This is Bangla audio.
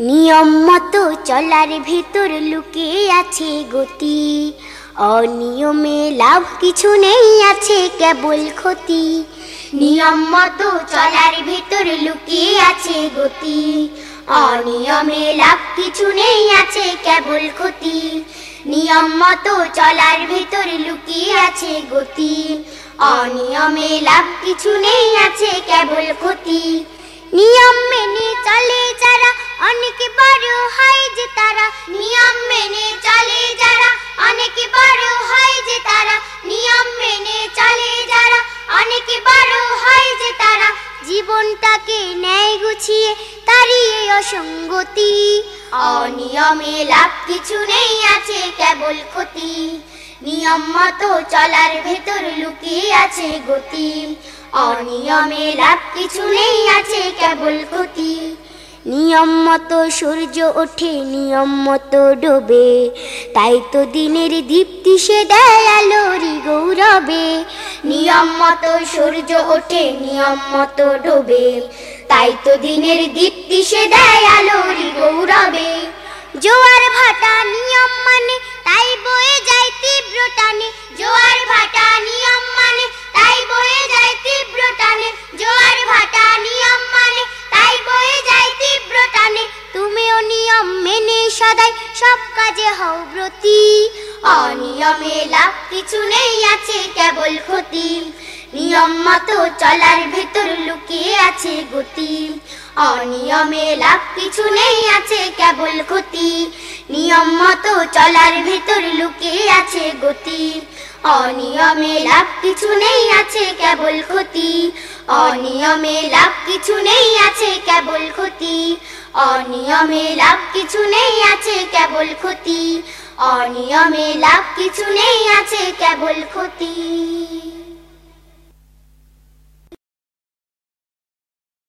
নিয়ম মতো চলার ভেতর লুকিয়ে আছে গতি। অনিয়মে লাভ কিছু নেই, আছে কেবল ক্ষতি। নিয়ম মতো চলার ভেতর লুকিয়ে আছে গতি। অনিয়মে লাভ কিছু নেই, আছে কেবল ক্ষতি। নিয়ম মতো চলার ভেতর লুকিয়ে আছে গতি। অনিয়মে লাভ কিছু নেই, আছে কেবল ক্ষতি। নিয়ম মেনে চলে যারা অনেক বড় হয় যে তারা, নিয়ম মেনে চলে যারা। অনেক বড় হয় যে তারা, নিয়ম মেনে চলে যারা। অনেক বড় হয় যে তারা, জীবনটাকে ন্যায় গুছিয়ে তাড়িয়ে অসঙ্গতি। অনিয়মে লাভ কিছু নেই, আছে কেবল ক্ষতি। নিয়ম মতো চলার ভেতর লুকিয়ে আছে গতি। অনিয়মে লাভ কিছু নেই, আছে কেবল ক্ষতি। নিয়ম মতো সূর্য ওঠে নিয়ম মতো ডোবে। তাই তো দিনের দীপ্তি সে দেয় আলোরি গৌরবে। নিয়ম মতো সূর্য ওঠে নিয়ম মতো ডোবে। তাই তো দিনের দীপ্তি সে দেয় আলোরি গৌরবে। জোয়ার ভাটা নিয়ম মেনে সদাই সব কাজে হও ব্রতী। অনিয়মে লাভ কিছু নেই, আছে কেবল ক্ষতি। নিয়ম মতো চলার ভেতর লুকিয়ে আছে গতি। অনিয়মে লাভ কিছু নেই, আছে কেবল ক্ষতি। নিয়ম মতো চলার ভেতর লুকিয়ে আছে গতি। অনিয়মে লাভ কিছু নেই, আছে কেবল ক্ষতি। অনিয়মে লাভ কিছু নেই, আছে কেবল ক্ষতি। অনিয়মে লাভ কিছু নেই আছে কেবল ক্ষতি। অনিয়মে লাভ কিছু নেই আছে কেবল ক্ষতি।